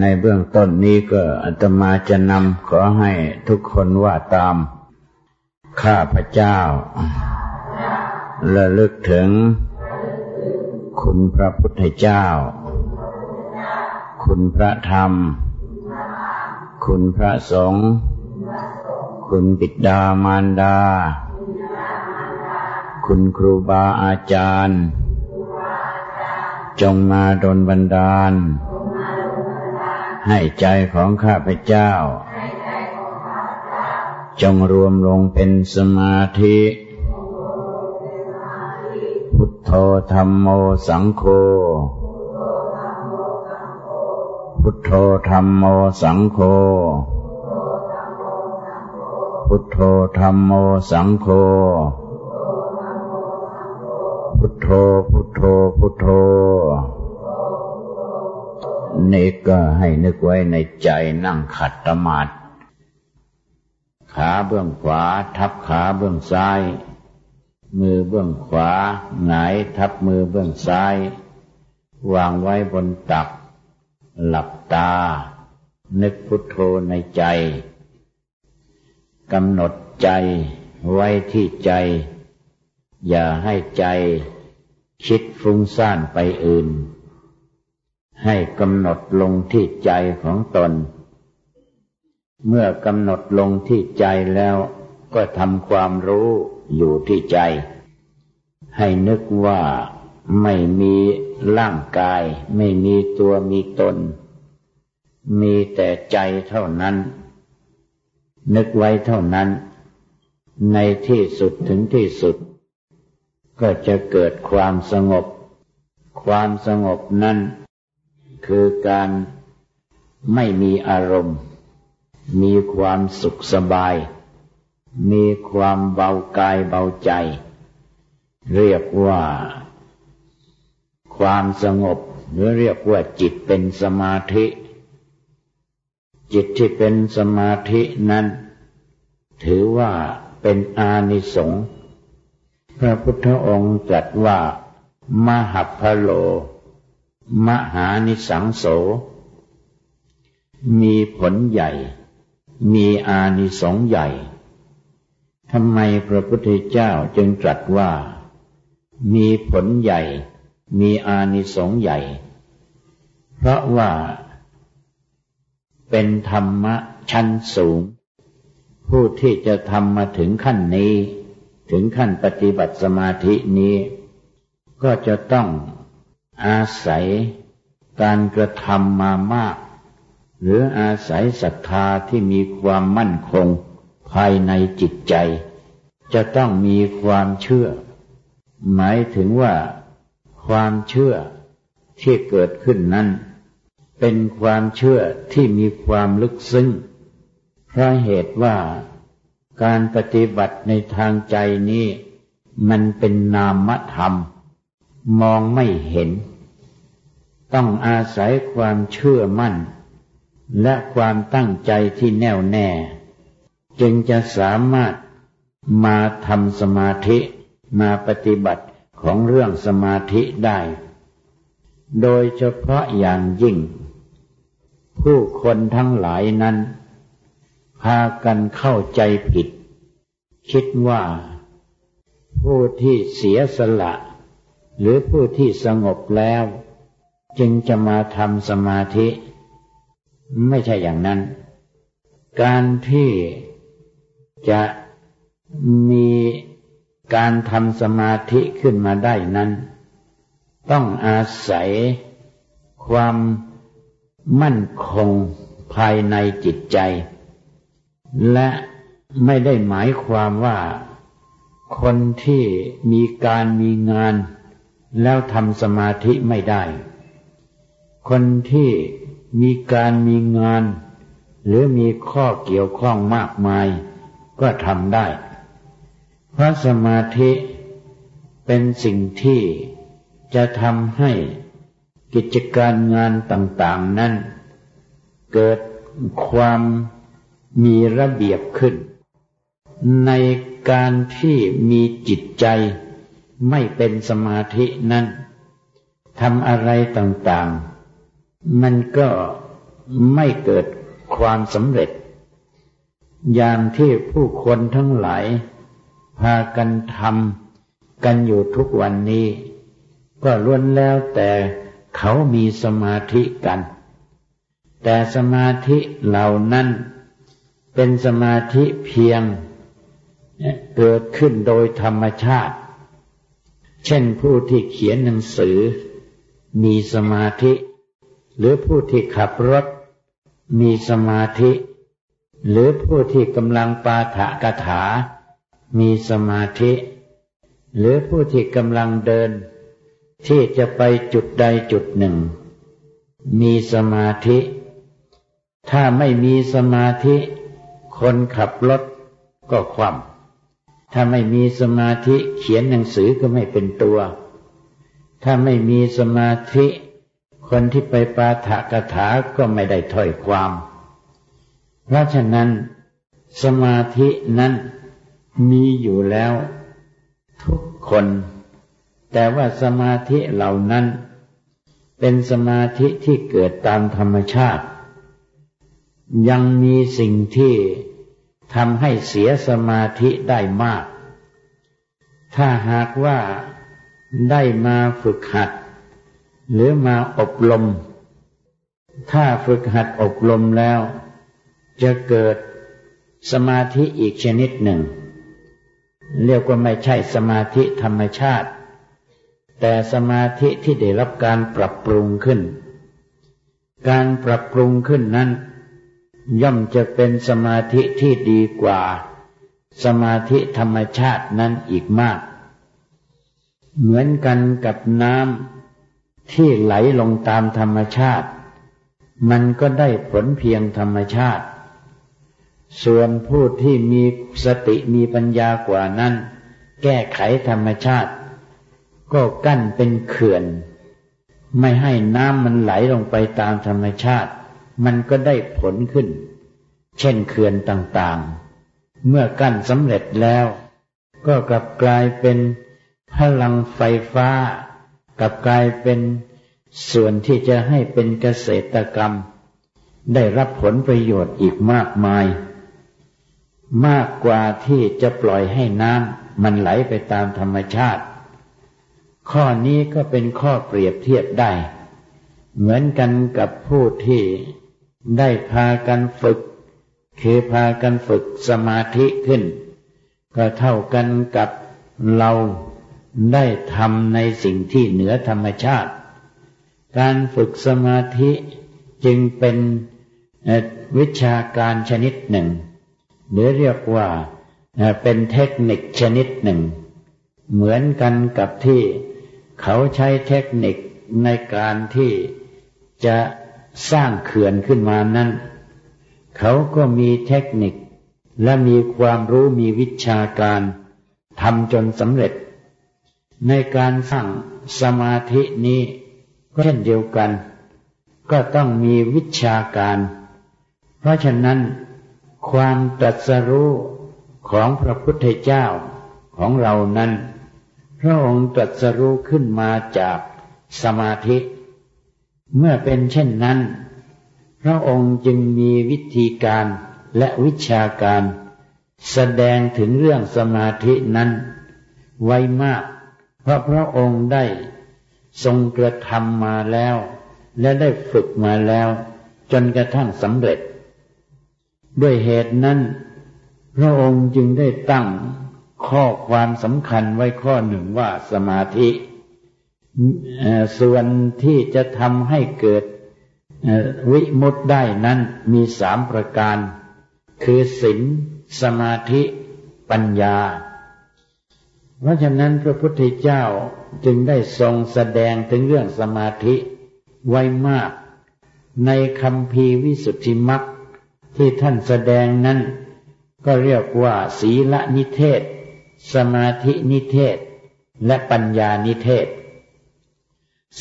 ในเบื้องต้นนี้ก็อาตมาจะนำขอให้ทุกคนว่าตาม ข้าพเจ้า ระลึกถึง คุณพระพุทธเจ้า คุณพระธรรม คุณพระสงฆ์คุณบิดามารดา คุณครูบาอาจารย์ จงมาดลบันดาล ให้ใจของข้าพเจ้า จงรวมลงเป็นสมาธิ พุทโธธรรมโมสังโฆพุทโธธรรมโมสังโฆพุทโธธรรมโมสังโฆพุทโธพุทโธพุทโธ นี่ก็ให้นึกไว้ในใจนั่งขัดตมาดขาเบื้องขวา ทับขาเบื้องซ้าย มือเบื้องขวาหงายทับมือเบื้องซ้าย วางไว้บนตัก หลับตา นึกพุทโธในใจกำหนดใจไว้ที่ใจ อย่าให้ใจคิดฟุ้งซ่านไปอื่น ให้กำหนดลงที่ใจของตน เมื่อกำหนดลงที่ใจแล้วก็ทำความรู้อยู่ที่ใจ ให้นึกว่าไม่มีร่างกาย ไม่มีตัวมีตน มีแต่ใจเท่านั้น นึกไว้เท่านั้น ในที่สุดถึงที่สุด ก็จะเกิดความสงบ ความสงบนั้น คือการไม่มีอารมณ์ มีความสุขสบาย มีความเบากายเบาใจ เรียกว่า ความสงบ หรือเรียกว่าจิตเป็นสมาธิ จิตที่เป็นสมาธินั้น ถือว่าเป็นอานิสงส์พระพุทธองค์ตรัสว่ามหัพพโล มหานิสังโส มีผลใหญ่ มีอานิสงส์ใหญ่ทำไมพระพุทธเจ้าจึงตรัสว่า มีผลใหญ่ มีอานิสงส์ใหญ่ เพราะว่า เป็นธรรมะชั้นสูง ผู้ที่จะทำมาถึงขั้นนี้ ถึงขั้นปฏิบัติสมาธินี้ ก็จะต้อง อาศัยการกระทำมามาก หรืออาศัยศรัทธาที่มีความมั่นคงภายในจิตใจ จะต้องมีความเชื่อ หมายถึงว่าความเชื่อที่เกิดขึ้นนั้น เป็นความเชื่อที่มีความลึกซึ้งเพราะเหตุว่าการปฏิบัติในทางใจนี้ มันเป็นนามธรรม มองไม่เห็น ต้องอาศัยความเชื่อมั่น และความตั้งใจที่แน่วแน่ จึงจะสามารถมาทำสมาธิมาปฏิบัติของเรื่องสมาธิได้ โดยเฉพาะอย่างยิ่ง ผู้คนทั้งหลายนั้น พากันเข้าใจผิด คิดว่า ผู้ที่เสียสละ หรือผู้ที่สงบแล้ว จึงจะมาทำสมาธิ ไม่ใช่อย่างนั้น การที่จะมีการทำสมาธิขึ้นมาได้นั้น ต้องอาศัยความมั่นคงภายในจิตใจ และไม่ได้หมายความว่าคนที่มีการมีงาน แล้วทำสมาธิไม่ได้ คนที่มีการมีงาน หรือมีข้อเกี่ยวข้องมากมาย ก็ทำได้ เพราะสมาธิเป็นสิ่งที่จะทำให้กิจการงานต่างๆนั้น เกิดความมีระเบียบขึ้น ในการที่มีจิตใจ ไม่เป็นสมาธินั้นทำอะไรต่างๆ มันก็ไม่เกิดความสำเร็จ อย่างที่ผู้คนทั้งหลาย พากันทำกันอยู่ทุกวันนี้ ก็ล้วนแล้วแต่เขามีสมาธิกัน แต่สมาธิเหล่านั้น เป็นสมาธิเพียง เกิดขึ้นโดยธรรมชาติ เช่นผู้ที่เขียนหนังสือ มีสมาธิ หรือผู้ที่ขับรถ มีสมาธิ หรือผู้ที่กำลังปาฐกถา มีสมาธิ หรือผู้ที่กำลังเดิน ที่จะไปจุดใดจุดหนึ่ง มีสมาธิ ถ้าไม่มีสมาธิ คนขับรถก็คว่ำ ถ้าไม่มีสมาธิเขียนหนังสือก็ไม่เป็นตัว ถ้าไม่มีสมาธิ คนที่ไปปาฐกถาก็ไม่ได้ถ้อยความ เพราะฉะนั้น สมาธินั้นมีอยู่แล้ว ทุกคน แต่ว่าสมาธิเหล่านั้น เป็นสมาธิที่เกิดตามธรรมชาติ ยังมีสิ่งที่ ทำให้เสียสมาธิได้มาก ถ้าหากว่าได้มาฝึกหัด หรือมาอบรม ถ้าฝึกหัดอบรมแล้ว จะเกิดสมาธิอีกชนิดหนึ่ง เรียกว่าไม่ใช่สมาธิธรรมชาติ แต่สมาธิที่ได้รับการปรับปรุงขึ้น การปรับปรุงขึ้นนั้น ย่อมจะเป็นสมาธิที่ดีกว่า สมาธิธรรมชาตินั้นอีกมาก เหมือนกันกับน้ำที่ไหลลงตามธรรมชาติ มันก็ได้ผลเพียงธรรมชาติ ส่วนผู้ที่มีสติมีปัญญากว่านั้น แก้ไขธรรมชาติ ก็กั้นเป็นเขื่อน ไม่ให้น้ำมันไหลลงไปตามธรรมชาติ มันก็ได้ผลขึ้น เช่นเขื่อนต่างๆ เมื่อกั้นสำเร็จแล้ว ก็กลับกลายเป็นพลังไฟฟ้า กลับกลายเป็นส่วนที่จะให้เป็นเกษตรกรรม ได้รับผลประโยชน์อีกมากมาย มากกว่าที่จะปล่อยให้น้ำมันไหลไปตามธรรมชาติ ข้อนี้ก็เป็นข้อเปรียบเทียบได้ เหมือนกันกับผู้ที่ ได้พากันฝึก เคพากันฝึกสมาธิขึ้น ก็เท่ากันกับเราได้ทำในสิ่งที่เหนือธรรมชาติ การฝึกสมาธิจึงเป็นวิชาการชนิดหนึ่ง หรือเรียกว่าเป็นเทคนิคชนิดหนึ่ง เหมือนกันกับที่เขาใช้เทคนิคในการที่จะ สร้างเขื่อนขึ้นมานั้น เขาก็มีเทคนิค และมีความรู้มีวิชาการทำจนสำเร็จ ในการสร้างสมาธินี้ก็เช่นเดียวกัน ก็ต้องมีวิชาการ เพราะฉะนั้น ความตรัสรู้ของพระพุทธเจ้าของเรานั้น พระองค์ตรัสรู้ขึ้นมาจากสมาธิ เมื่อเป็นเช่นนั้น พระองค์จึงมีวิธีการและวิชาการ แสดงถึงเรื่องสมาธินั้น ไวมาก เพราะพระองค์ได้ทรงกระทำมาแล้ว และได้ฝึกมาแล้ว จนกระทั่งสำเร็จ ด้วยเหตุนั้น พระองค์จึงได้ตั้งข้อความสำคัญไว้ข้อหนึ่งว่าสมาธิ ส่วนที่จะทำให้เกิดวิมุตได้นั้นมีสามประการ คือศีลสมาธิ ปัญญา เพราะฉะนั้นพระพุทธเจ้าจึงได้ทรงแสดงถึงเรื่องสมาธิไว้มาก ในคำพีวิสุทธิมักที่ท่านแสดงนั้น ก็เรียกว่าศีลนิเทศ สมาธินิเทศ และปัญญานิเทศ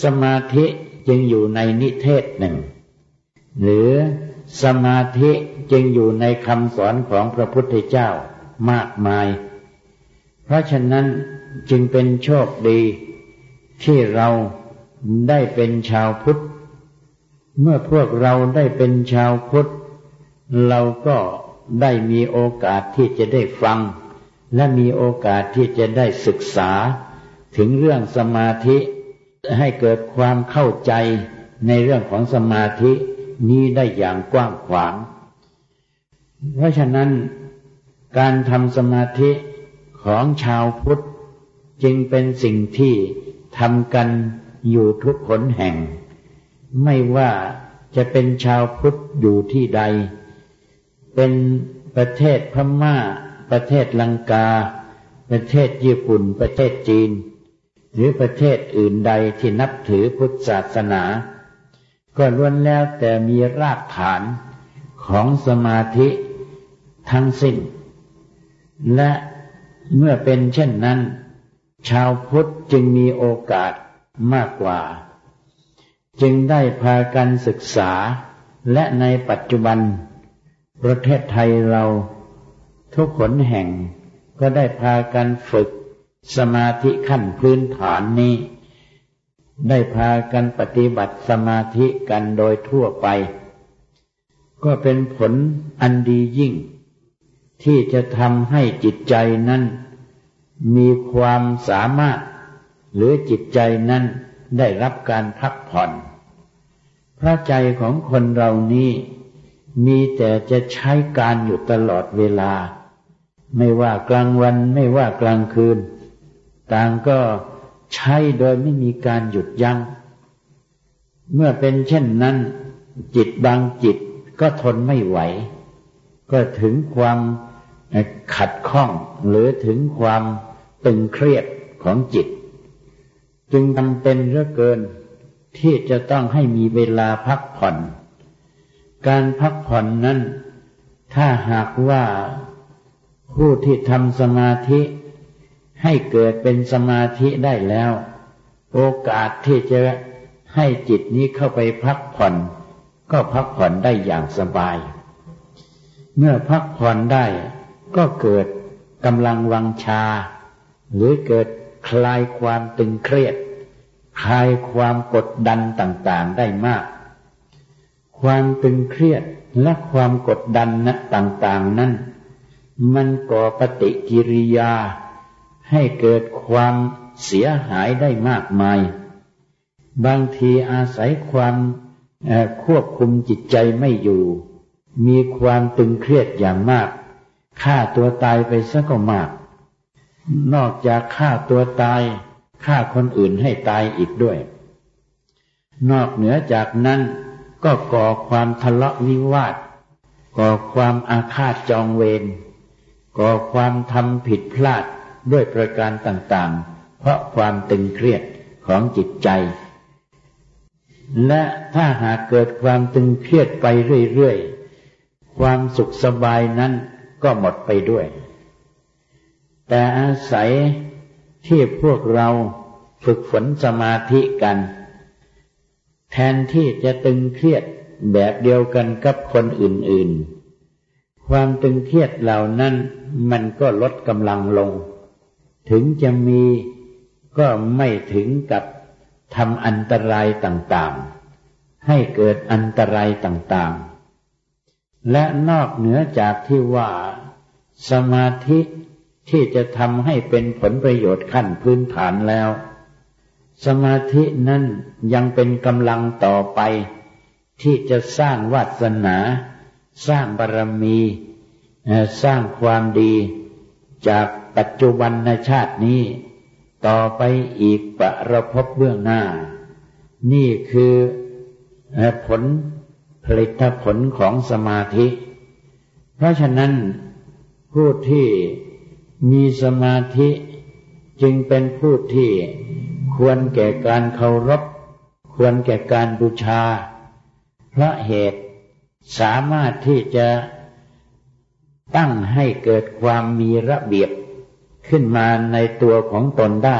สมาธิจึงอยู่ในนิเทศหนึ่ง หรือสมาธิจึงอยู่ในคำสอนของพระพุทธเจ้ามากมาย เพราะฉะนั้นจึงเป็นโชคดี ที่เราได้เป็นชาวพุทธ เมื่อพวกเราได้เป็นชาวพุทธ เราก็ได้มีโอกาสที่จะได้ฟัง และมีโอกาสที่จะได้ศึกษา ถึงเรื่องสมาธิ ให้เกิดความเข้าใจในเรื่องของสมาธินี้ได้อย่างกว้างขวาง เพราะฉะนั้นการทำสมาธิของชาวพุทธจึงเป็นสิ่งที่ทำกันอยู่ทุกขนแห่ง ไม่ว่าจะเป็นชาวพุทธอยู่ที่ใด เป็นประเทศพม่า ประเทศลังกา ประเทศญี่ปุ่น ประเทศจีน หรือประเทศอื่นใดที่นับถือพุทธศาสนา ก็ล้วนแล้วแต่มีรากฐานของสมาธิทั้งสิ้น และเมื่อเป็นเช่นนั้น ชาวพุทธจึงมีโอกาสมากกว่า จึงได้พากันศึกษา และในปัจจุบัน ประเทศไทยเราทุกขนแห่งก็ได้พากันฝึก สมาธิขั้นพื้นฐานนี้ ได้พากันปฏิบัติสมาธิกันโดยทั่วไป ก็เป็นผลอันดียิ่ง ที่จะทำให้จิตใจนั้น มีความสามารถ หรือจิตใจนั้นได้รับการพักผ่อน พระใจของคนเรานี้มีแต่จะใช้การอยู่ตลอดเวลา ไม่ว่ากลางวันไม่ว่ากลางคืน ต่างก็ใช้โดยไม่มีการหยุดยัง้ง เมื่อเป็นเช่นนั้น จิตบางจิตก็ทนไม่ไหว ก็ถึงความขัดข้องหรือถึงความตึงเครียดของจิต จึงจำเป็นเหลือเกินที่จะต้องให้มีเวลาพักผ่อน การพักผ่อนนั้น ถ้าหากว่าผู้ที่ทำสมาธิ ให้เกิดเป็นสมาธิได้แล้ว โอกาสที่จะให้จิตนี้เข้าไปพักผ่อน ก็พักผ่อนได้อย่างสบาย เมื่อพักผ่อนได้ก็เกิดกำลังวังชา หรือเกิดคลายความตึงเครียด คลายความกดดันต่างๆได้มาก ความตึงเครียดและความกดดันนะต่างๆนั้น มันก่อปฏิกิริยา ให้เกิดความเสียหายได้มากมาย บางทีอาศัยความควบคุมจิตใจไม่อยู่ มีความตึงเครียดอย่างมากฆ่าตัวตายไปซะก็มาก นอกจากฆ่าตัวตายฆ่าคนอื่นให้ตายอีกด้วย นอกเหนือจากนั้นก็ก่อความทะเลาะวิวาท ก่อความอาฆาตจองเวร ก่อความทำผิดพลาด ด้วยประการต่างๆ เพราะความตึงเครียดของจิตใจ และถ้าหากเกิดความตึงเครียดไปเรื่อยๆ ความสุขสบายนั้นก็หมดไปด้วย แต่อาศัยที่พวกเราฝึกฝนสมาธิกัน แทนที่จะตึงเครียดแบบเดียวกันกับคนอื่นๆ ความตึงเครียดเหล่านั้นมันก็ลดกำลังลง ถึงจะมีก็ไม่ถึงกับทำอันตรายต่างๆ ให้เกิดอันตรายต่างๆ และนอกเหนือจากที่ว่าสมาธิที่จะทำให้เป็นผลประโยชน์ขั้นพื้นฐานแล้ว สมาธินั้นยังเป็นกำลังต่อไป ที่จะสร้างวาสนา สร้างบารมี สร้างความดี จากปัจจุบันในชาตินี้ ต่อไปอีกประพบเบื้องหน้า นี่คือผลผลิตผลของสมาธิ เพราะฉะนั้นผู้ที่มีสมาธิจึงเป็นผู้ที่ควรแก่การเคารพ ควรแก่การบูชา เพราะเหตุสามารถที่จะ ตั้งให้เกิดความมีระเบียบขึ้นมาในตัวของตนได้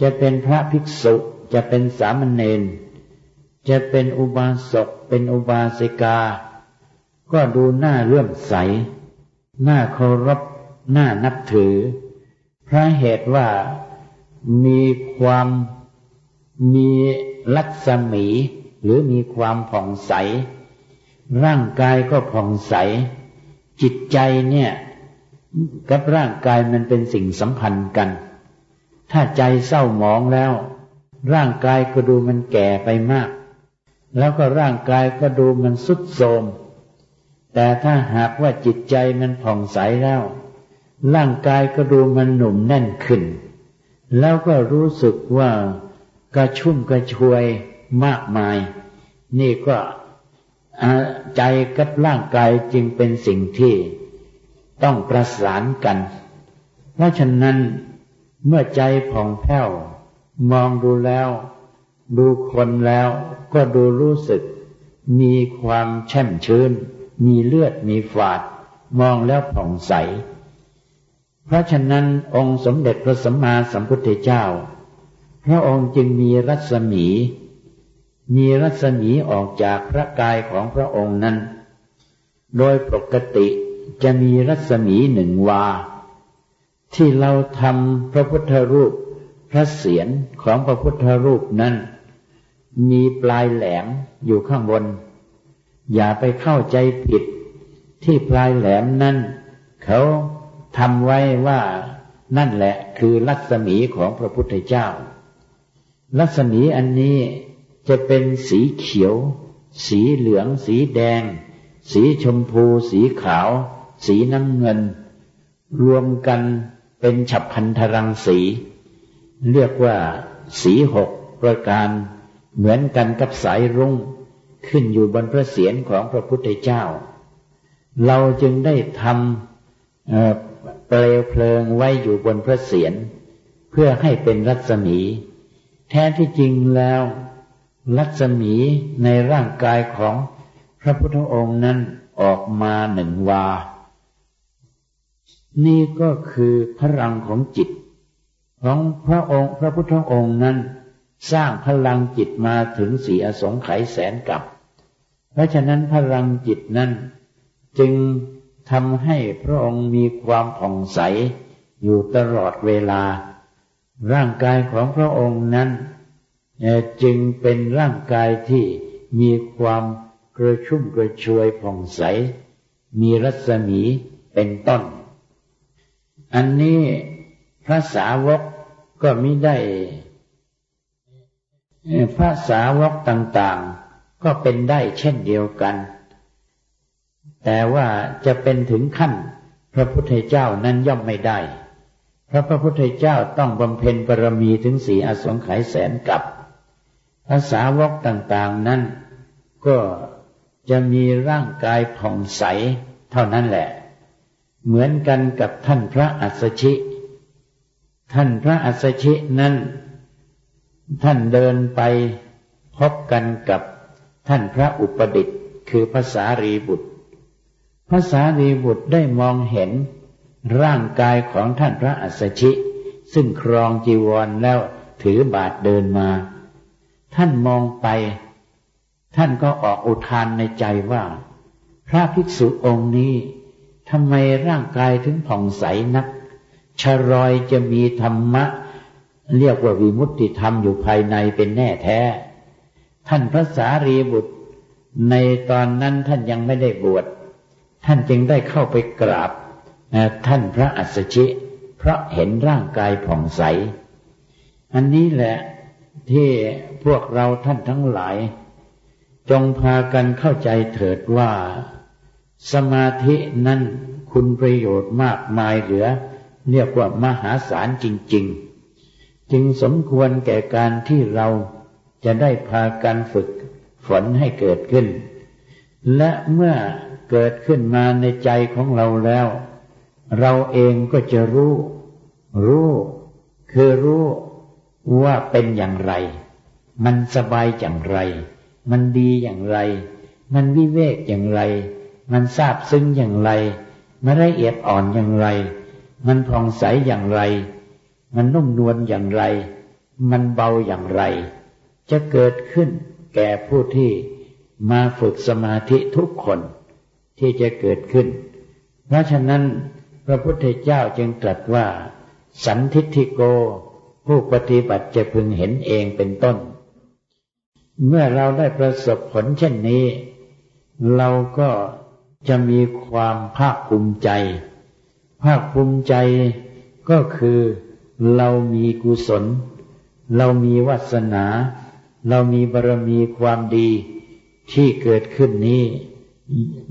จะเป็นพระภิกษุ จะเป็นสามเณร จะเป็นอุบาสก เป็นอุบาสิกา ก็ดูหน้าเลื่อมใส หน้าเคารพ หน้านับถือเพราะเหตุว่ามีความมีลักษมีหรือมีความผ่องใส ร่างกายก็ผ่องใส จิตใจเนี่ย กับร่างกายมันเป็นสิ่งสัมพันธ์กัน ถ้าใจเศร้าหมองแล้ว ร่างกายก็ดูมันแก่ไปมาก แล้วก็ร่างกายก็ดูมันสุดโทมแต่ถ้าหากว่าจิตใจมันผ่องใสแล้ว ร่างกายก็ดูมันหนุ่มแน่นขึ้น แล้วก็รู้สึกว่ากระชุ่มกระชวยมากมาย นี่ก็ ใจกับร่างกายจึงเป็นสิ่งที่ต้องประสานกัน เพราะฉะนั้นเมื่อใจผ่องแผ้ว มองดูแล้ว ดูคนแล้วก็ดูรู้สึก มีความแช่มชื้น มีเลือดมีฝาด มองแล้วผ่องใส เพราะฉะนั้นองค์สมเด็จพระสัมมาสัมพุทธเจ้า พระองค์จึงมีรัศมี มีรัศมีออกจากพระกายของพระองค์นั้น โดยปกติจะมีรัศมีหนึ่งวา ที่เราทำพระพุทธรูปพระเศียรของพระพุทธรูปนั้น มีปลายแหลมอยู่ข้างบน อย่าไปเข้าใจผิดที่ปลายแหลมนั้น เขาทำไว้ว่านั่นแหละคือรัศมีของพระพุทธเจ้า รัศมีอันนี้ จะเป็นสีเขียว สีเหลือง สีแดง สีชมพู สีขาว สีน้ำเงิน รวมกันเป็นฉับพันธรังสี เรียกว่าสีหกประการเหมือนกันกับสายรุ้งขึ้นอยู่บนพระเศียรของพระพุทธเจ้า เราจึงได้ทำเปลวเพลิงไว้อยู่บนพระเศียรเพื่อให้เป็นรัศมี แท้ที่จริงแล้ว รัศมีในร่างกายของพระพุทธองค์นั้นออกมาหนึ่งวา นี่ก็คือพลังของจิต ของพระองค์ พระพุทธองค์นั้น สร้างพลังจิตมาถึงสี่อสงไขยแสนกับ เพราะฉะนั้นพลังจิตนั้น จึงทำให้พระองค์มีความผ่องใสอยู่ตลอดเวลา ร่างกายของพระองค์นั้น จึงเป็นร่างกายที่มีความกระชุ่มกระชวยผ่องใส มีรัศมีเป็นต้น อันนี้พระสาวกก็มิได้ พระสาวกต่างๆ ก็เป็นได้เช่นเดียวกัน แต่ว่าจะเป็นถึงขั้นพระพุทธเจ้านั้นย่อมไม่ได้ พระพระพุทธเจ้าต้องบำเพ็ญบารมีถึงสี่อสงไขยแสนกับ ภาษาวกต่างๆนั้น ก็จะมีร่างกายผ่องใสเท่านั้นแหละ เหมือนกันกับท่านพระอัสชิ ท่านพระอัสชินั้น ท่านเดินไปพบกันกับท่านพระอุปดิตคือภาษารีบุตรภาษารีบุตรได้มองเห็นร่างกายของท่านพระอัสชิ ซึ่งครองจีวรแล้วถือบาทเดินมา ท่านมองไป ท่านก็ออกอุทานในใจว่า พระภิกษุองค์นี้ทำไมร่างกายถึงผ่องใสนัก ชรอยจะมีธรรมะ เรียกว่าวิมุตติธรรมอยู่ภายในเป็นแน่แท้ ท่านพระสารีบุตร ในตอนนั้นท่านยังไม่ได้บวช ท่านจึงได้เข้าไปกราบท่านพระอัสสชิ เพราะเห็นร่างกายผ่องใส อันนี้แหละ ที่พวกเราท่านทั้งหลาย จงพากันเข้าใจเถิดว่า สมาธินั้นคุณประโยชน์มากมายเหลือ เรียกว่ามหาศาลจริง ๆ จึงสมควรแก่การที่เราจะได้พากันฝึกฝนให้เกิดขึ้น และเมื่อเกิดขึ้นมาในใจของเราแล้ว เราเองก็จะรู้ รู้ คือรู้ ว่าเป็นอย่างไร มันสบายอย่างไร มันดีอย่างไร มันวิเวกอย่างไร มันซาบซึ้งอย่างไร มันละเอียดอ่อนอย่างไร มันผ่องใสอย่างไร มันนุ่มนวลอย่างไร มันเบาอย่างไร จะเกิดขึ้นแก่ผู้ที่มาฝึกสมาธิทุกคนที่จะเกิดขึ้น เพราะฉะนั้นพระพุทธเจ้าจึงตรัสว่า สันทิฏฐิโก ผู้ปฏิบัติจะพึงเห็นเองเป็นต้น เมื่อเราได้ประสบผลเช่นนี้ เราก็จะมีความภาคภูมิใจ ภาคภูมิใจก็คือเรามีกุศล เรามีวาสนา เรามีบารมีความดีที่เกิดขึ้นนี้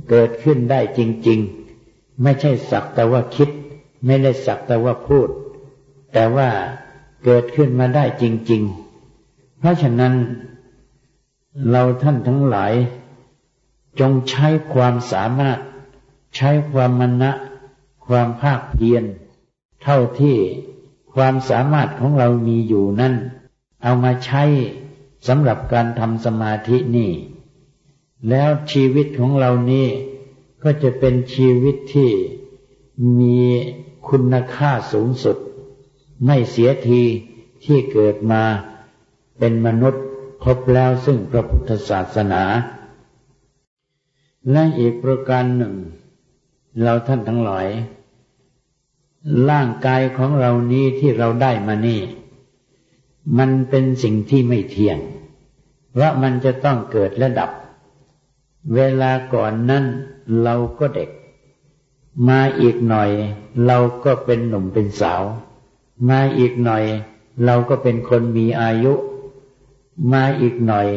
เกิดขึ้นได้จริง ๆ ไม่ใช่สักแต่ว่าคิด ไม่ได้สักแต่ว่าพูด แต่ว่า เกิดขึ้นมาได้จริง ๆ เพราะฉะนั้น เราท่านทั้งหลาย จงใช้ความสามารถ ใช้ความมณะ ความภาคเพียรเท่าที่ความสามารถของเรามีอยู่นั่น เอามาใช้สำหรับการทำสมาธินี่ แล้วชีวิตของเรานี่ก็จะเป็นชีวิตที่มีคุณค่าสูงสุด ไม่เสียทีที่เกิดมาเป็นมนุษย์พบแล้วซึ่งพระพุทธศาสนา และอีกประการหนึ่ง เราท่านทั้งหลาย ร่างกายของเรานี้ที่เราได้มานี่ มันเป็นสิ่งที่ไม่เที่ยง เพราะมันจะต้องเกิดและดับ เวลาก่อนนั้นเราก็เด็ก มาอีกหน่อย เราก็เป็นหนุ่มเป็นสาว มาอีกหน่อย เราก็เป็นคนมีอายุ มาอีกหน่อย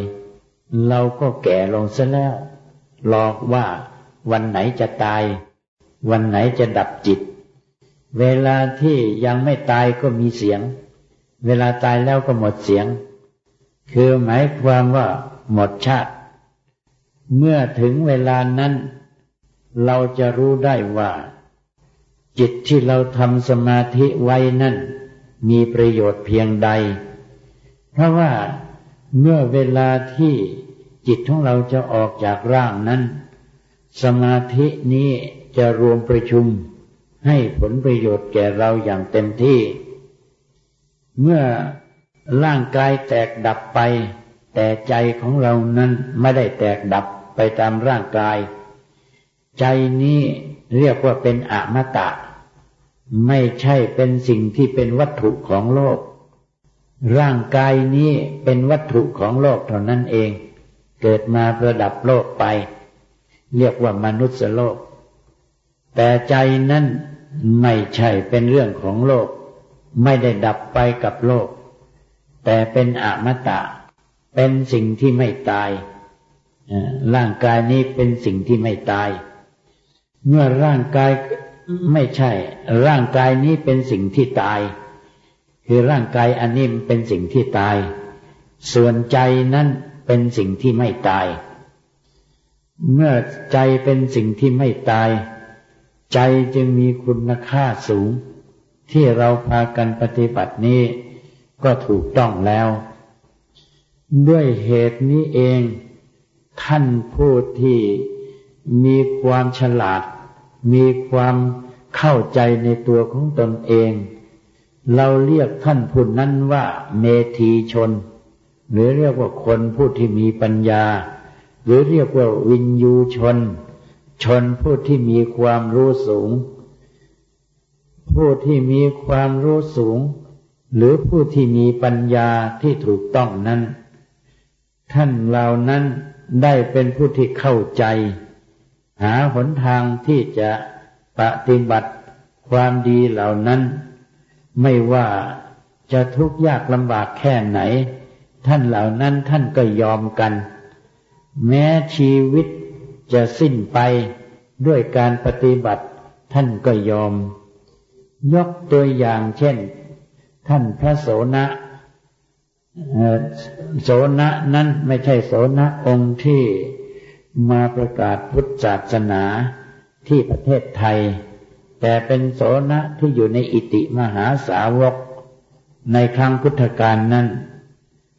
เราก็แก่ลงซะแล้วหลอกว่าวันไหนจะตาย วันไหนจะดับจิต เวลาที่ยังไม่ตายก็มีเสียง เวลาตายแล้วก็หมดเสียง คือหมายความว่าหมดชาติ เมื่อถึงเวลานั้น เราจะรู้ได้ว่า จิตที่เราทำสมาธิไว้นั่น มีประโยชน์เพียงใด เพราะว่าเมื่อเวลาที่จิตของเราจะออกจากร่างนั้น สมาธินี้จะรวมประชุมให้ผลประโยชน์แก่เราอย่างเต็มที่ เมื่อร่างกายแตกดับไป แต่ใจของเรานั้นไม่ได้แตกดับไปตามร่างกาย ใจนี้ เรียกว่าเป็นอมตะ ไม่ใช่เป็นสิ่งที่เป็นวัตถุของโลก ร่างกายนี้เป็นวัตถุของโลกเท่านั้นเอง เกิดมาประดับโลกไป เรียกว่ามนุษย์โลก แต่ใจนั้นไม่ใช่เป็นเรื่องของโลก ไม่ได้ดับไปกับโลก แต่เป็นอมตะ เป็นสิ่งที่ไม่ตายร่างกายนี้เป็นสิ่งที่ไม่ตาย เมื่อร่างกายไม่ใช่ ร่างกายนี้เป็นสิ่งที่ตาย คือร่างกายอันนี้เป็นสิ่งที่ตาย ส่วนใจนั้นเป็นสิ่งที่ไม่ตาย เมื่อใจเป็นสิ่งที่ไม่ตาย ใจจึงมีคุณค่าสูง ที่เราพากันปฏิบัตินี้ก็ถูกต้องแล้ว ด้วยเหตุนี้เอง ท่านผู้ที่ มีความฉลาด มีความเข้าใจในตัวของตนเอง เราเรียกท่านผู้นั้นว่าเมธีชน หรือเรียกว่าคนผู้ที่มีปัญญา หรือเรียกว่าวินยูชน ชนผู้ที่มีความรู้สูง ผู้ที่มีความรู้สูง หรือผู้ที่มีปัญญาที่ถูกต้องนั้น ท่านเหล่านั้นได้เป็นผู้ที่เข้าใจ หาหนทางที่จะปฏิบัติความดีเหล่านั้น ไม่ว่าจะทุกข์ยากลำบากแค่ไหน ท่านเหล่านั้นท่านก็ยอมกัน แม้ชีวิตจะสิ้นไปด้วยการปฏิบัติท่านก็ยอม ยกตัวอย่างเช่น ท่านพระโสนะโสนะนั้นไม่ใช่โสนะองค์ที่ มาประกาศพุทธศาสนาที่ประเทศไทย แต่เป็นโสนะที่อยู่ในอิติมหาสาวก ในครั้งพุทธกาลนั้น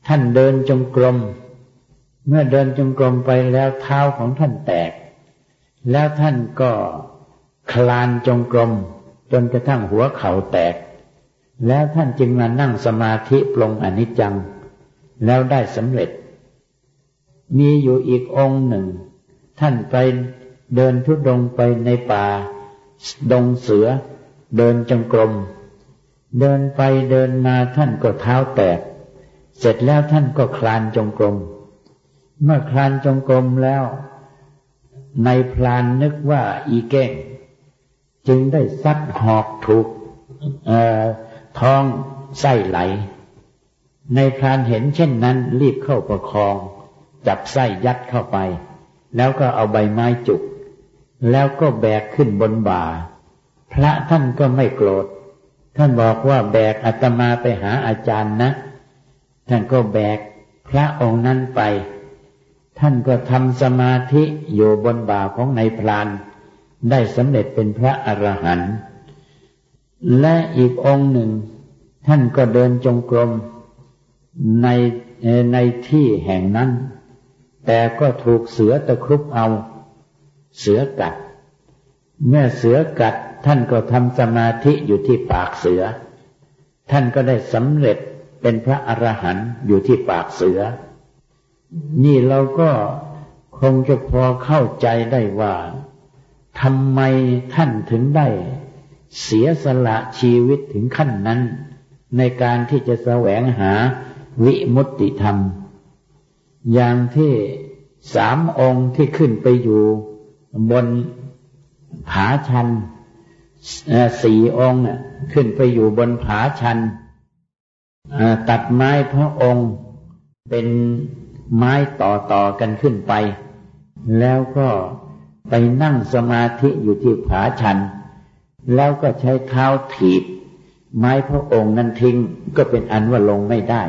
ท่านเดินจงกรม เมื่อเดินจงกรมไปแล้วเท้าของท่านแตก แล้วท่านก็คลานจงกรม จนกระทั่งหัวเข่าแตก แล้วท่านจึงมานั่งสมาธิปลงอนิจจัง แล้วได้สำเร็จ มีอยู่อีกองค์หนึ่ง ท่านไปเดินทุดงไปในป่า ดงเสือ เดินจงกรม เดินไปเดินมาท่านก็เท้าแตก เสร็จแล้วท่านก็คลานจงกรม เมื่อคลานจงกรมแล้ว ในพลานนึกว่าอีเก้ง จึงได้ซัดหอกถูกท้องไส้ไหล ในพรานเห็นเช่นนั้นรีบเข้าประคอง จับไส้ยัดเข้าไป แล้วก็เอาใบไม้จุก แล้วก็แบกขึ้นบนบ่า พระท่านก็ไม่โกรธ ท่านบอกว่าแบกอาตมาไปหาอาจารย์นะ ท่านก็แบกพระองค์นั้นไป ท่านก็ทำสมาธิอยู่บนบ่าของนายพราน ได้สำเร็จเป็นพระอรหันต์และอีกองหนึ่ง ท่านก็เดินจงกรมในในที่แห่งนั้น แต่ก็ถูกเสือตะครุบเอา เสือกัด เมื่อเสือกัดท่านก็ทำสมาธิอยู่ที่ปากเสือ ท่านก็ได้สำเร็จเป็นพระอรหันต์อยู่ที่ปากเสือ นี่เราก็คงจะพอเข้าใจได้ว่าทำไมท่านถึงได้ เสียสละชีวิตถึงขั้นนั้น ในการที่จะแสวงหาวิมุตติธรรม อย่างที่สามองค์ที่ขึ้นไปอยู่บนผาชันสี่องค์ขึ้นไปอยู่บนผาชันตัดไม้พระองค์เป็นไม้ต่อต่อกันขึ้นไป แล้วก็ไปนั่งสมาธิอยู่ที่ผาชัน แล้วก็ใช้เท้าถีบ ไม้พระองค์นั้นทิ้งก็เป็นอันว่าลงไม่ได้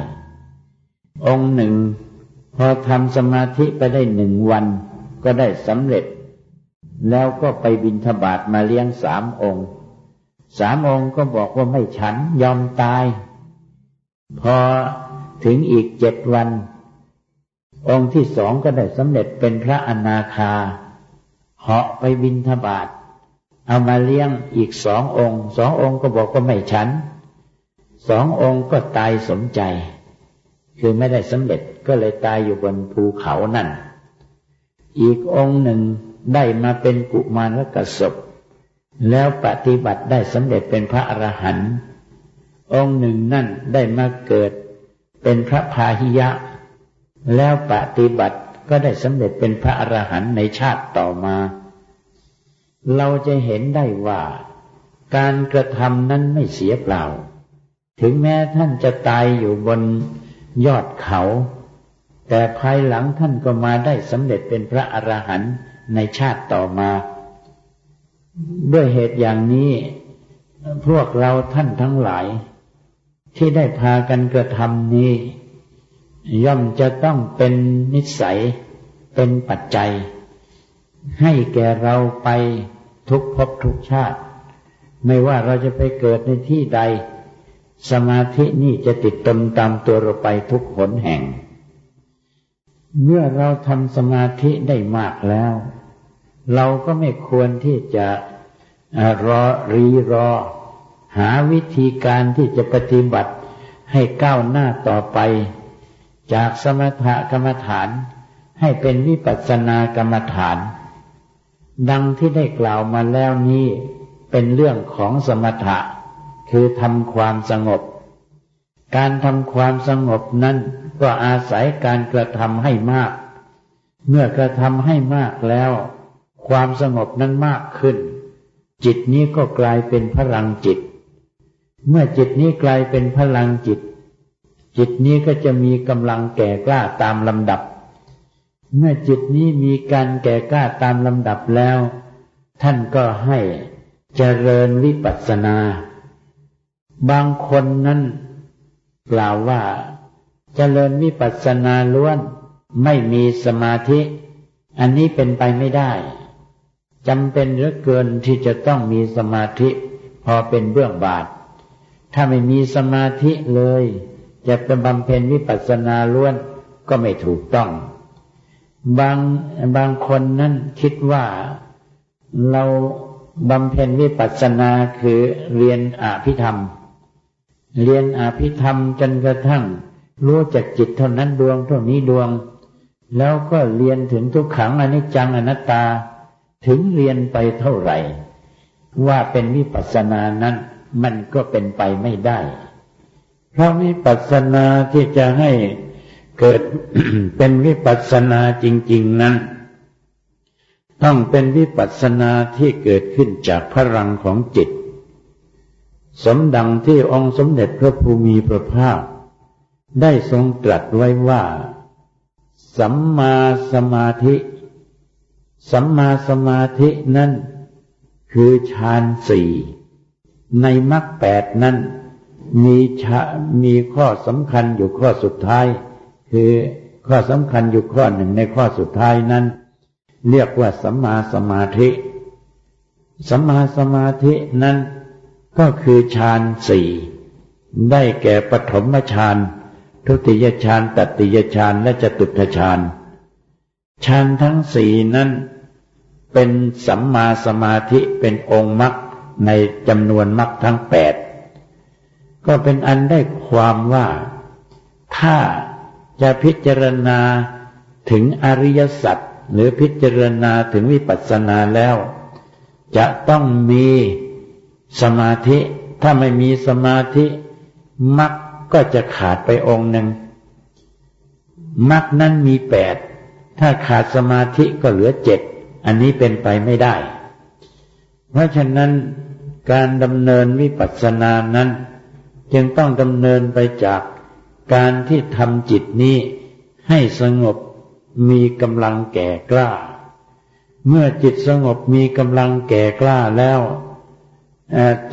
องค์หนึ่ง พอทำสมาธิไปได้หนึ่งวันก็ได้สำเร็จ แล้วก็ไปบินทบาทมาเลี้ยงสามองค์สามองค์ก็บอกว่าไม่ฉันยอมตาย พอถึงอีกเจ็ดวัน องค์ที่สองก็ได้สำเร็จเป็นพระอนาคาเหาะไปบินทบาทเอามาเลี้ยงอีกสององค์ สององค์ก็บอกว่าไม่ฉัน สององค์ก็ตายสมใจ คือไม่ได้สำเร็จก็เลยตายอยู่บนภูเขานั่น อีกองค์หนึ่งได้มาเป็นกุมารกสบแล้วปฏิบัติได้สำเร็จเป็นพระอรหันต์องค์หนึ่งนั่นได้มาเกิดเป็นพระพาหิยะ แล้วปฏิบัติก็ได้สำเร็จเป็นพระอรหันต์ในชาติต่อมา เราจะเห็นได้ว่า การกระทำนั้นไม่เสียเปล่า ถึงแม้ท่านจะตายอยู่บน ยอดเขา แต่ภายหลังท่านก็มาได้สำเร็จเป็นพระอรหันต์ในชาติต่อมา ด้วยเหตุอย่างนี้ พวกเราท่านทั้งหลาย ที่ได้พากันกระทำนี้ ย่อมจะต้องเป็นนิสัยเป็นปัจจัย ให้แก่เราไปทุกภพทุกชาติ ไม่ว่าเราจะไปเกิดในที่ใด สมาธินี่จะติดตมตามตัวเราไปทุกหนแห่ง เมื่อเราทำสมาธิได้มากแล้ว เราก็ไม่ควรที่จะรอรีรอ หาวิธีการที่จะปฏิบัติให้ก้าวหน้าต่อไป จากสมถกรรมฐานให้เป็นวิปัสสนากรรมฐาน ดังที่ได้กล่าวมาแล้วนี้เป็นเรื่องของสมถะ คือทำความสงบ การทำความสงบนั้นก็อาศัยการกระทำให้มาก เมื่อกระทำให้มากแล้ว ความสงบนั้นมากขึ้น จิตนี้ก็กลายเป็นพลังจิต เมื่อจิตนี้กลายเป็นพลังจิต จิตนี้ก็จะมีกำลังแก่กล้าตามลำดับ เมื่อจิตนี้มีการแก่กล้าตามลำดับแล้ว ท่านก็ให้เจริญวิปัสสนา บางคนนั้นกล่าวว่าเจริญวิปัสสนาล้วนไม่มีสมาธิ อันนี้เป็นไปไม่ได้จำเป็นเหลือเกินที่จะต้องมีสมาธิ พอเป็นเบื้องบาท ถ้าไม่มีสมาธิเลย จะเป็นบำเพ็ญวิปัสสนาล้วนก็ไม่ถูกต้อง บางบางคนนั้นคิดว่าเราบำเพ็ญวิปัสสนาคือเรียนอภิธรรม เรียนอภิธรรมจนกระทั่ง รู้จักจิตเท่านั้นดวงเท่านี้ดวง แล้วก็เรียนถึงทุกขังอนิจจังอนัตตา ถึงเรียนไปเท่าไหร่ ว่าเป็นวิปัสสนานั้น มันก็เป็นไปไม่ได้ เพราะวิปัสสนาที่จะให้เกิดเป็นวิปัสสนาจริง ๆนั้น ต้องเป็นวิปัสสนาที่เกิดขึ้นจากพลังของจิต สมดังที่องค์สมเด็จพระภูมิพระภาค ได้ทรงตรัสไว้ว่า สัมมาสมาธิ สัมมาสมาธินั้นคือฌานสี่ในมรรคแปดนั้นมีชะมีข้อสำคัญอยู่ข้อสุดท้าย คือข้อสำคัญอยู่ข้อหนึ่งในข้อสุดท้ายนั้น เรียกว่าสัมมาสมาธิ สัมมาสมาธินั้น ก็คือฌานสี่ได้แก่ปฐมฌานทุติยฌานตติยฌานและจตุตฌานฌานทั้งสี่นั้น เป็นสัมมาสมาธิเป็นองค์มรรคในจำนวนมรรคทั้งแปดก็เป็นอันได้ความว่า ถ้าจะพิจารณาถึงอริยสัจหรือพิจารณาถึงวิปัสสนาแล้ว จะต้องมี สมาธิ ถ้าไม่มีสมาธิมรรคก็จะขาดไปองค์หนึ่งมรรคนั้นมีแปด ถ้าขาดสมาธิก็เหลือเจ็ด อันนี้เป็นไปไม่ได้ เพราะฉะนั้นการดำเนินวิปัสสนานั้น จึงต้องดำเนินไปจากการที่ทำจิตนี้ให้สงบมีกำลังแก่กล้า เมื่อจิตสงบมีกำลังแก่กล้าแล้ว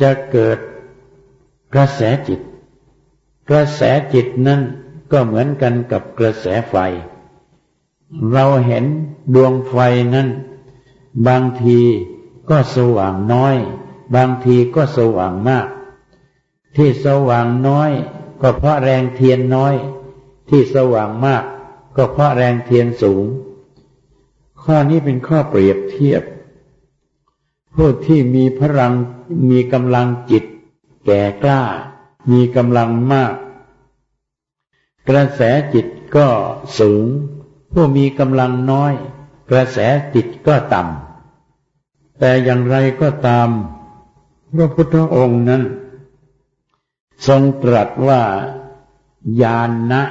จะเกิดกระแสจิต กระแสจิตนั้นก็เหมือนกันกับกระแสไฟ เราเห็นดวงไฟนั้น บางทีก็สว่างน้อย บางทีก็สว่างมาก ที่สว่างน้อย ก็เพราะแรงเทียนน้อย ที่สว่างมาก ก็เพราะแรงเทียนสูง ข้อนี้เป็นข้อเปรียบเทียบ ผู้ที่มีพลังมีกำลังจิต แก่กล้า มีกำลังมาก กระแสจิตก็สูง ผู้มีกำลังน้อย กระแสจิตก็ต่ำแต่อย่างไรก็ตามพระพุทธองค์นั้น ทรงตรัสว่า ญาณนะ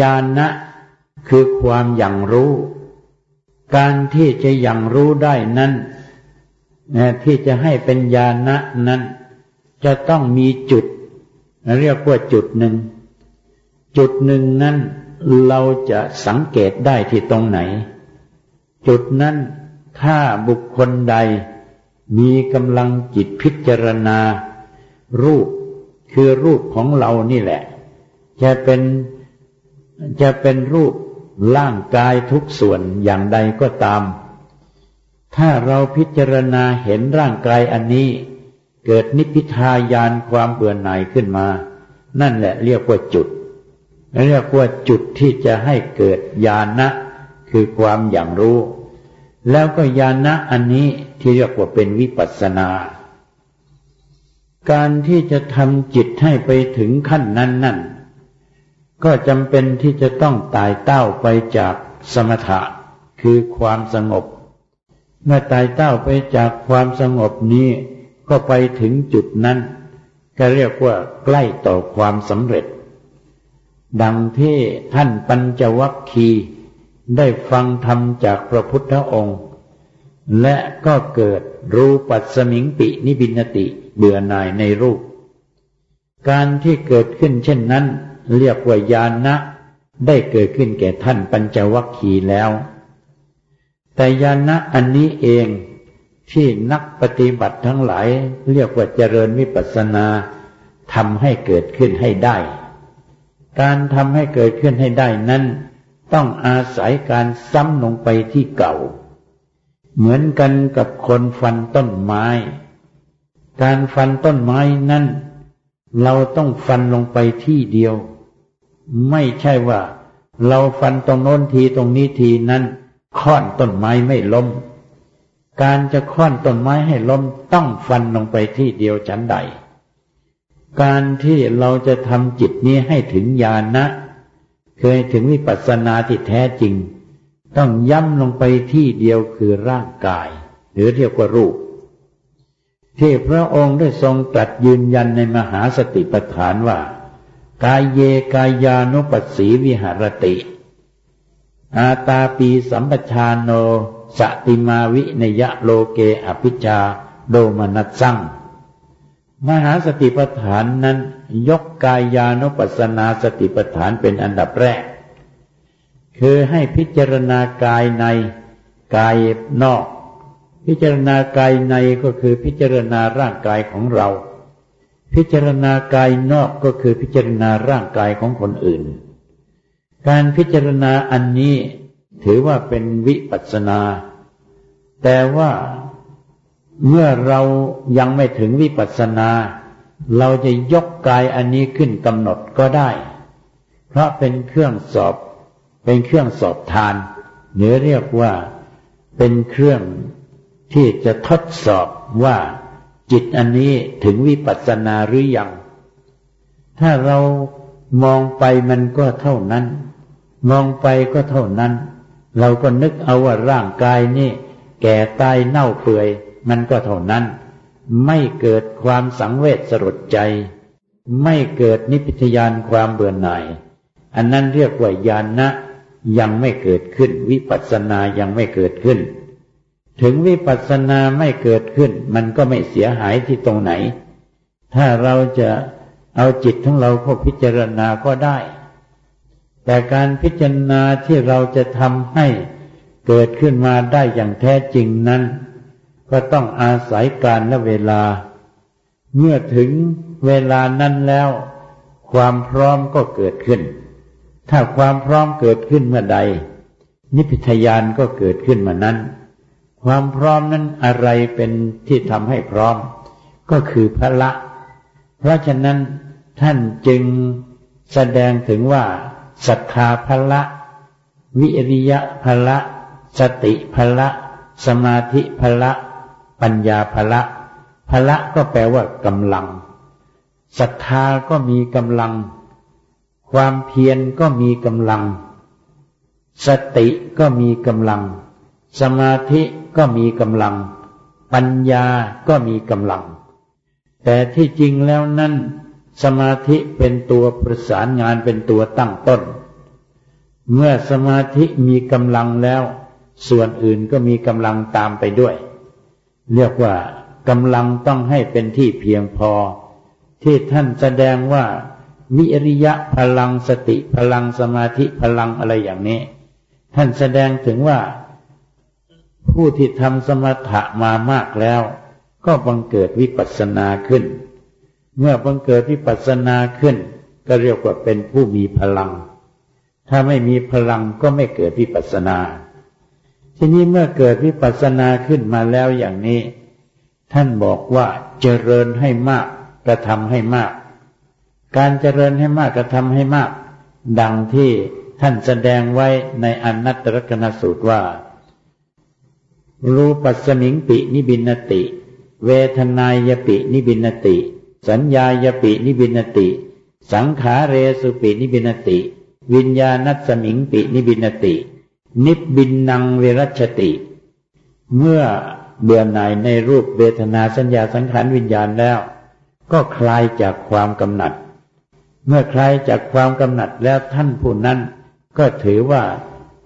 ญาณนะคือความอย่างรู้ การที่จะอย่างรู้ได้นั้น ที่จะให้เป็นญาณะนั้น จะต้องมีจุด เรียกว่าจุดหนึ่ง จุดหนึ่งนั้นเราจะสังเกตได้ที่ตรงไหน จุดนั้นถ้าบุคคลใด มีกำลังจิตพิจารณา รูปคือรูปของเรานี่แหละ จะเป็นจะเป็นรูปร่างกายทุกส่วนอย่างใดก็ตาม ถ้าเราพิจารณาเห็นร่างกายอันนี้ เกิดนิพพิทายานความเบื่อหน่ายขึ้นมา นั่นแหละเรียกว่าจุด เรียกว่าจุดที่จะให้เกิดญาณะคือความอย่างรู้ แล้วก็ญาณะอันนี้ที่เรียกว่าเป็นวิปัสสนา การที่จะทำจิตให้ไปถึงขั้นนั้นนั่นก็จำเป็นที่จะต้องตายเต้าไปจากสมถะคือความสงบ เมื่อตายเต้าไปจากความสงบนี้ ก็ไปถึงจุดนั้น ก็เรียกว่าใกล้ต่อความสำเร็จ ดังที่ท่านปัญจวัคคีย์ได้ฟังธรรมจากพระพุทธองค์ และก็เกิดรูปัสมิงปินิบินติเบื่อหน่ายในรูป การที่เกิดขึ้นเช่นนั้น เรียกว่าญาณนะได้เกิดขึ้นแก่ท่านปัญจวัคคีย์แล้ว แต่ญาณะอันนี้เองที่นักปฏิบัติทั้งหลาย เรียกว่าเจริญวิปัสสนาทำให้เกิดขึ้นให้ได้ การทำให้เกิดขึ้นให้ได้นั้น ต้องอาศัยการซ้ำลงไปที่เก่า เหมือนกันกับคนฟันต้นไม้ การฟันต้นไม้นั้น เราต้องฟันลงไปที่เดียว ไม่ใช่ว่า เราฟันตรงโน้นทีตรงนี้ทีนั้น ค้อนต้นไม้ไม่ล้ม การจะค้อนต้นไม้ให้ล้มต้องฟันลงไปที่เดียวฉันใด การที่เราจะทำจิตนี้ให้ถึงญาณนะเคยถึงวิปัสสนาที่แท้จริง ต้องย้ำลงไปที่เดียวคือร่างกาย หรือเรียกว่ารูป ที่พระองค์ได้ทรงตรัสยืนยันในมหาสติปัฏฐานว่า กายเยกายานุปัสสีวิหารติ อาตาปีสัมปชานโนสติมาวิเนยะโลเกอภิชาโดมนัสสังมหาสติปัฏฐานนั้นยกกายานุปัสสนาสติปัฏฐานเป็นอันดับแรก คือให้พิจารณากายในกายนอก พิจารณากายในก็คือพิจารณาร่างกายของเรา พิจารณากายนอกก็คือพิจารณาร่างกายของคนอื่น การพิจารณาอันนี้ถือว่าเป็นวิปัสนา แต่ว่าเมื่อเรายังไม่ถึงวิปัสสนา เราจะยกกายอันนี้ขึ้นกำหนดก็ได้ เพราะเป็นเครื่องสอบ เป็นเครื่องสอบทานหรือเรียกว่าเป็นเครื่องที่จะทดสอบว่าจิตอันนี้ถึงวิปัสสนาหรือยัง ถ้าเรามองไปมันก็เท่านั้น มองไปก็เท่านั้น เราก็นึกเอาว่าร่างกายนี่แก่ตายเน่าเปื่อย มันก็เท่านั้น ไม่เกิดความสังเวชสลดใจ ไม่เกิดนิพพิทยานความเบื่อหน่าย อันนั้นเรียกว่าญาณนะยังไม่เกิดขึ้น วิปัสสนายังไม่เกิดขึ้น ถึงวิปัสสนาไม่เกิดขึ้น มันก็ไม่เสียหายที่ตรงไหน ถ้าเราจะเอาจิตของเราเข้าพิจารณาก็ได้ แต่การพิจารณาที่เราจะทำให้เกิดขึ้นมาได้อย่างแท้จริงนั้น ก็ต้องอาศัยการและเวลา เมื่อถึงเวลานั้นแล้ว ความพร้อมก็เกิดขึ้น ถ้าความพร้อมเกิดขึ้นเมื่อใด นิพพยานก็เกิดขึ้นมานั้น ความพร้อมนั้นอะไรเป็นที่ทำให้พร้อม ก็คือพระละ เพราะฉะนั้นท่านจึงแสดงถึงว่า ศรัทธาพละ วิริยะพละ สติพละ สมาธิพละ ปัญญาภละภละก็แปลว่ากำลังศรัทธาก็มีกำลัง ความเพียรก็มีกำลัง สติก็มีกำลัง สมาธิก็มีกำลัง ปัญญาก็มีกำลัง แต่ที่จริงแล้วนั้น สมาธิเป็นตัวประสานงานเป็นตัวตั้งต้น เมื่อสมาธิมีกำลังแล้ว ส่วนอื่นก็มีกำลังตามไปด้วย เรียกว่ากำลังต้องให้เป็นที่เพียงพอ ที่ท่านแสดงว่าวิริยะพลังสติพลังสมาธิพลังอะไรอย่างนี้ ท่านแสดงถึงว่า ผู้ที่ทำสมถะมามากแล้ว ก็บังเกิดวิปัสสนาขึ้น เมื่อบังเกิดวิปัสสนาขึ้น ก็เรียกว่าเป็นผู้มีพลัง ถ้าไม่มีพลังก็ไม่เกิดวิปัสสนา ทีนี้เมื่อเกิดวิปัสสนาขึ้นมาแล้วอย่างนี้ ท่านบอกว่าเจริญให้มากกระทำให้มาก การเจริญให้มากกระทำให้มาก ดังที่ท่านแสดงไว้ในอนัตตลกนสูตรว่า รูปัสมิงปินิบินติ เวทนายปินิบินติ สัญญายปินิบินติ สังขาเรสุปินิบินติ วิญญาณัสมิงปินิบินติ นิบินนังเวรัชติ เมื่อเบื่อหน่ายในรูปเวทนาสัญญาสังขารวิญญาณแล้ว ก็คลายจากความกำหนัด เมื่อคลายจากความกำหนัดแล้วท่านผู้นั้น ก็ถือว่า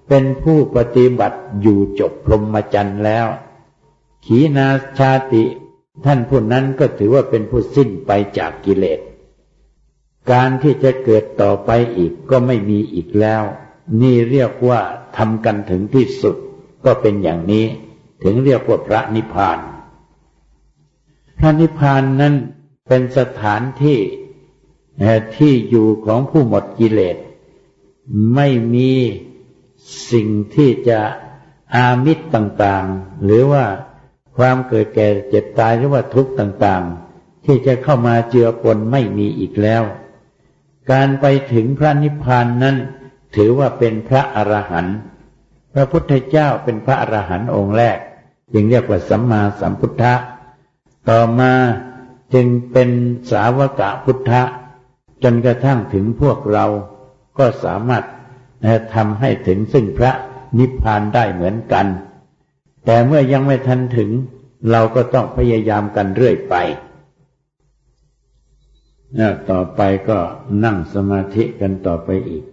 เป็นผู้ปฏิบัติอยู่จบพรหมจรรย์แล้ว ขีนาชาติ ท่านผู้นั้นก็ถือว่าเป็นผู้สิ้นไปจากกิเลส การที่จะเกิดต่อไปอีกก็ไม่มีอีกแล้ว นี่เรียกว่าทำกันถึงที่สุดก็เป็นอย่างนี้ถึงเรียกว่าพระนิพพาน พระนิพพานนั้นเป็นสถานที่ที่อยู่ของผู้หมดกิเลส ไม่มีสิ่งที่จะอามิตรต่างๆ หรือว่า ความเกิดแก่เจ็บตายหรือว่าทุกข์ต่างๆ ที่จะเข้ามาเจือปนไม่มีอีกแล้ว การไปถึงพระนิพพานนั้น ถือว่าเป็นพระอรหันต์พระพุทธเจ้าเป็นพระอรหันต์องค์แรก จึงเรียกว่าสัมมาสัมพุทธะต่อมาจึงเป็นสาวกะพุทธะ จนกระทั่งถึงพวกเราก็สามารถทำให้ถึงซึ่งพระนิพพานได้เหมือนกัน แต่เมื่อยังไม่ทันถึง เราก็ต้องพยายามกันเรื่อยไปแล้วต่อไปก็นั่งสมาธิกันต่อไปอีก